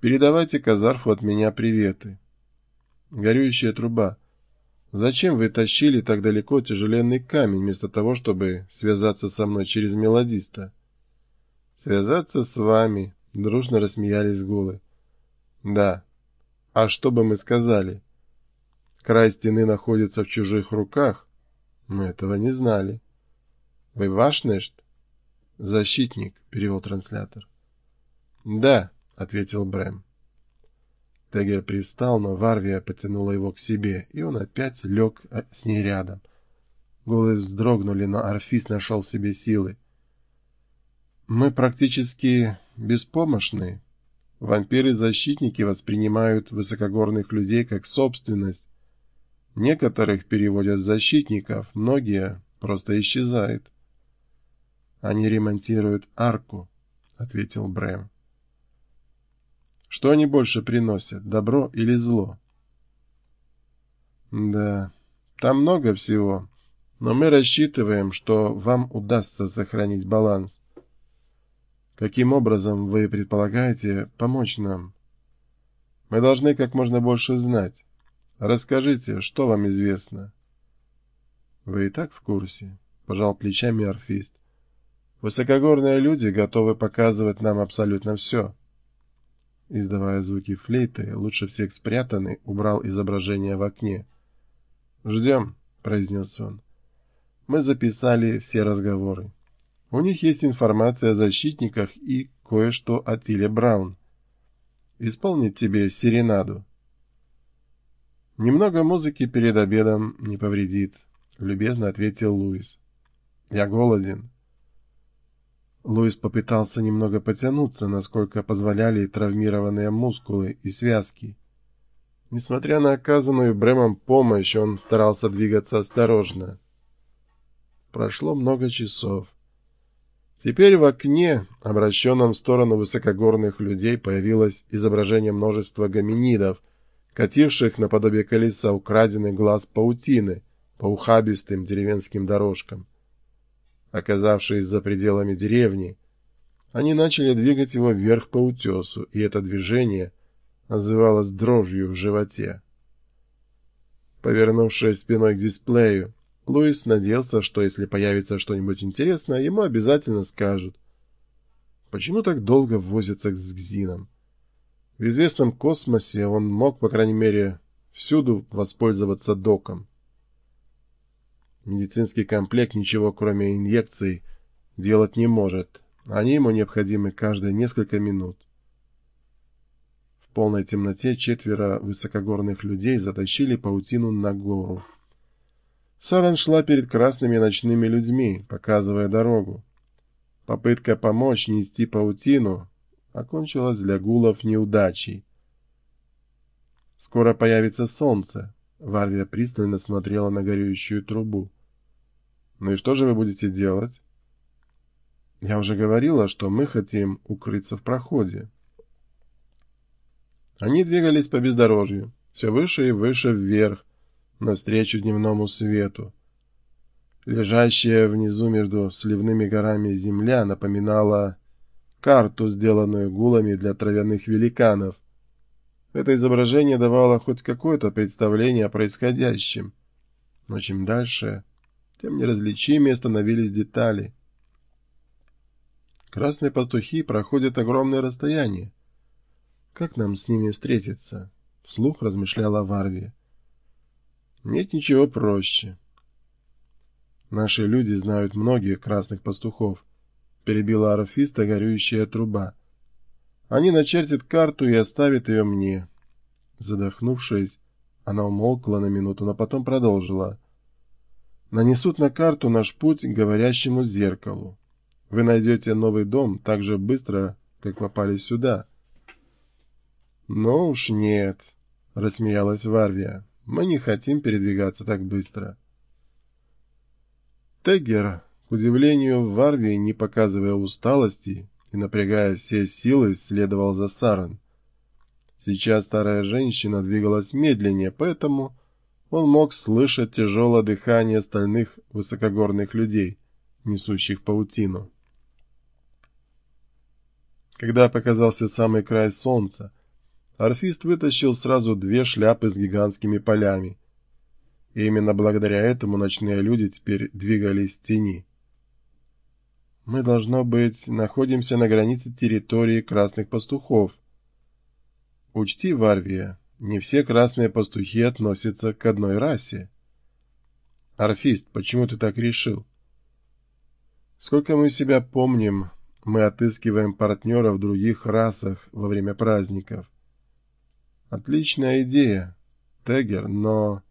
Передавайте Казарфу от меня приветы. Горюющая труба. Зачем вы тащили так далеко тяжеленный камень, вместо того, чтобы связаться со мной через мелодиста? Связаться с вами, дружно рассмеялись гулы. Да. А что бы мы сказали? Край стены находится в чужих руках? Мы этого не знали. Вы Вашнешт? Защитник, перевел транслятор. Да, ответил Брэм. Тегер привстал, но Варвия потянула его к себе, и он опять лег а, с ней рядом. Голы вздрогнули, но Орфис нашел в себе силы. «Мы практически беспомощны. Вампиры-защитники воспринимают высокогорных людей как собственность. Некоторых переводят защитников, многие просто исчезают». «Они ремонтируют арку», — ответил Брэм. Что они больше приносят, добро или зло? Да, там много всего, но мы рассчитываем, что вам удастся сохранить баланс. Каким образом вы предполагаете помочь нам? Мы должны как можно больше знать. Расскажите, что вам известно. Вы и так в курсе, пожал плечами орфист. Высокогорные люди готовы показывать нам абсолютно все издавая звуки флейты, лучше всех спрятанный, убрал изображение в окне. «Ждем», — произнес он. «Мы записали все разговоры. У них есть информация о защитниках и кое-что о Тиле Браун. Исполнить тебе серенаду». «Немного музыки перед обедом не повредит», — любезно ответил Луис. «Я голоден». Луис попытался немного потянуться, насколько позволяли травмированные мускулы и связки. Несмотря на оказанную Брэмом помощь, он старался двигаться осторожно. Прошло много часов. Теперь в окне, обращенном в сторону высокогорных людей, появилось изображение множества гоминидов, кативших наподобие колеса украденный глаз паутины по ухабистым деревенским дорожкам. Оказавшись за пределами деревни, они начали двигать его вверх по утесу, и это движение называлось дрожью в животе. Повернувшись спиной к дисплею, Луис надеялся, что если появится что-нибудь интересное, ему обязательно скажут. Почему так долго возятся с Гзином? В известном космосе он мог, по крайней мере, всюду воспользоваться доком. Медицинский комплект ничего, кроме инъекций, делать не может. Они ему необходимы каждые несколько минут. В полной темноте четверо высокогорных людей затащили паутину на гору. Саран шла перед красными ночными людьми, показывая дорогу. Попытка помочь нести паутину окончилась для гулов неудачей. Скоро появится солнце. Варвия пристально смотрела на горюющую трубу. «Ну и что же вы будете делать?» «Я уже говорила, что мы хотим укрыться в проходе». Они двигались по бездорожью, все выше и выше вверх, навстречу дневному свету. Лежащая внизу между сливными горами земля напоминала карту, сделанную гулами для травяных великанов, это изображение давало хоть какое-то представление о происходящем. Но чем дальше, тем неразличимее становились детали. Красные пастухи проходят огромное расстояние. Как нам с ними встретиться? Вслух размышляла Варви. Нет ничего проще. Наши люди знают многих красных пастухов, перебила орфиста горюющая труба. Они начертят карту и оставят ее мне. Задохнувшись, она умолкла на минуту, но потом продолжила. Нанесут на карту наш путь к говорящему зеркалу. Вы найдете новый дом так же быстро, как попали сюда. Но уж нет, рассмеялась Варвия. Мы не хотим передвигаться так быстро. Теггер, к удивлению Варвии, не показывая усталости, и, напрягая все силы, следовал за Саран. Сейчас старая женщина двигалась медленнее, поэтому он мог слышать тяжелое дыхание остальных высокогорных людей, несущих паутину. Когда показался самый край солнца, Орфист вытащил сразу две шляпы с гигантскими полями. И именно благодаря этому ночные люди теперь двигались в тени. Мы, должно быть, находимся на границе территории красных пастухов. Учти, Варвия, не все красные пастухи относятся к одной расе. Орфист, почему ты так решил? Сколько мы себя помним, мы отыскиваем партнера в других расах во время праздников. Отличная идея, Тегер, но...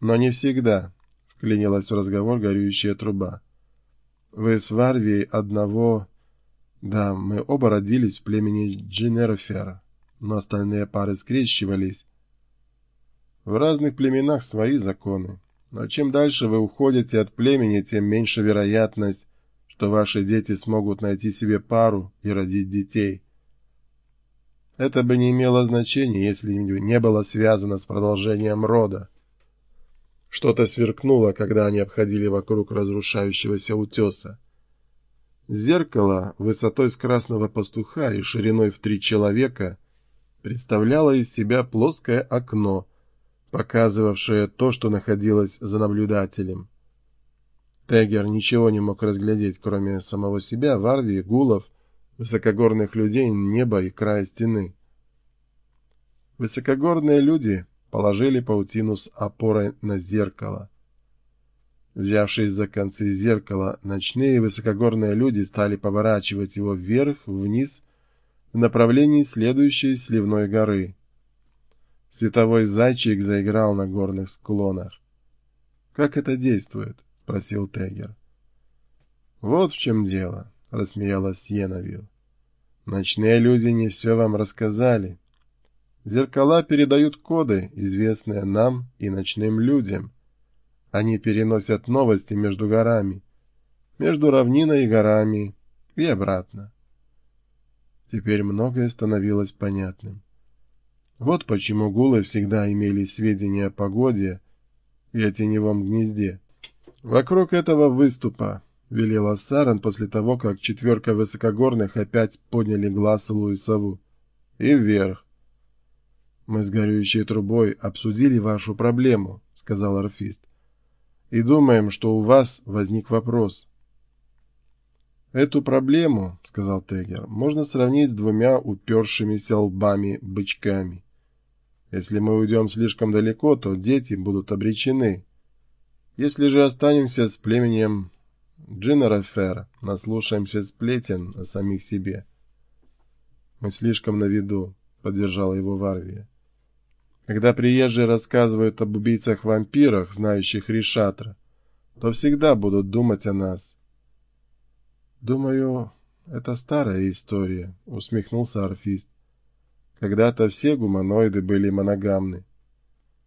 Но не всегда, вклинилась в разговор горюющая труба. Вы с Варвией одного... Да, мы оба родились в племени Джинерфера, но остальные пары скрещивались. В разных племенах свои законы. Но чем дальше вы уходите от племени, тем меньше вероятность, что ваши дети смогут найти себе пару и родить детей. Это бы не имело значения, если не было связано с продолжением рода. Что-то сверкнуло, когда они обходили вокруг разрушающегося утеса. Зеркало высотой с красного пастуха и шириной в три человека представляло из себя плоское окно, показывавшее то, что находилось за наблюдателем. Тегер ничего не мог разглядеть, кроме самого себя, Варви, гулов, высокогорных людей, неба и края стены. Высокогорные люди положили паутину с опорой на зеркало. Взявшись за концы зеркала, ночные высокогорные люди стали поворачивать его вверх, вниз, в направлении следующей сливной горы — Световой зайчик заиграл на горных склонах. «Как это действует?» — спросил Тегер. «Вот в чем дело», — рассмеялась Сьеновил. «Ночные люди не все вам рассказали. Зеркала передают коды, известные нам и ночным людям. Они переносят новости между горами, между равниной и горами и обратно». Теперь многое становилось понятным. Вот почему гулы всегда имели сведения о погоде и о теневом гнезде. Вокруг этого выступа, велела Саран после того, как четверка высокогорных опять подняли глаз Луи сову. И вверх. Мы с горючей трубой обсудили вашу проблему, сказал орфист. И думаем, что у вас возник вопрос. Эту проблему, сказал Тегер, можно сравнить с двумя упершимися лбами-бычками. Если мы уйдем слишком далеко, то дети будут обречены. Если же останемся с племенем Джиннерафер, наслушаемся сплетен о самих себе. Мы слишком на виду, поддержала его Варвия. Когда приезжие рассказывают об убийцах-вампирах, знающих Ришатра, то всегда будут думать о нас. Думаю, это старая история, усмехнулся орфист. Когда-то все гуманоиды были моногамны.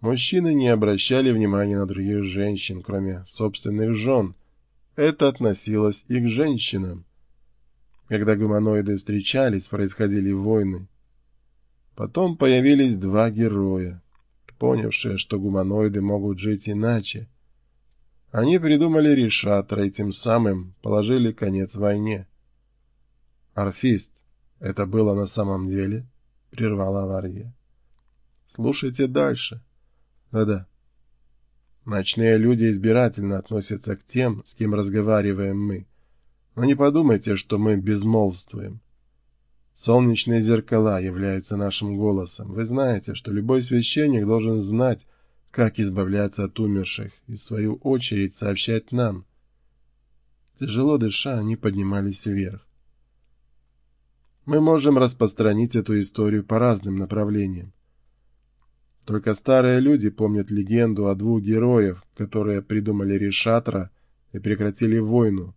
Мужчины не обращали внимания на других женщин, кроме собственных жен. Это относилось и к женщинам. Когда гуманоиды встречались, происходили войны. Потом появились два героя, понявшие, что гуманоиды могут жить иначе. Они придумали Ришатра и тем самым положили конец войне. Орфист, это было на самом деле? —— прервала Варья. «Слушайте дальше». «Да-да». Ночные люди избирательно относятся к тем, с кем разговариваем мы. Но не подумайте, что мы безмолвствуем. Солнечные зеркала являются нашим голосом. Вы знаете, что любой священник должен знать, как избавляться от умерших, и в свою очередь сообщать нам. Тяжело дыша, они поднимались вверх. Мы можем распространить эту историю по разным направлениям. Только старые люди помнят легенду о двух героях, которые придумали Решатра и прекратили войну.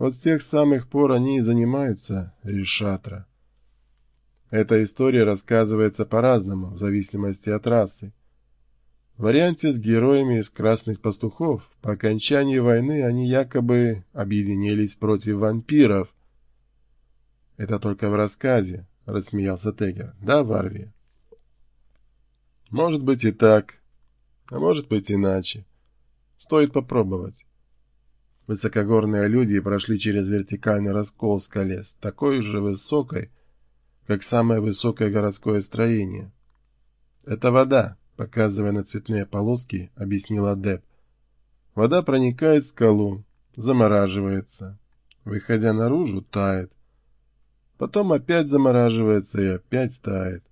Вот с тех самых пор они и занимаются Решатра. Эта история рассказывается по-разному, в зависимости от расы. В варианте с героями из «Красных пастухов» по окончании войны они якобы объединились против вампиров – это только в рассказе, рассмеялся Тегер. Да, Варви? Может быть и так, а может быть иначе. Стоит попробовать. Высокогорные люди прошли через вертикальный раскол в скале, с такой же высокой, как самое высокое городское строение. «Это вода», — показывая на цветные полоски, объяснил Адеп. «Вода проникает в скалу, замораживается. Выходя наружу, тает. Потом опять замораживается и опять тает.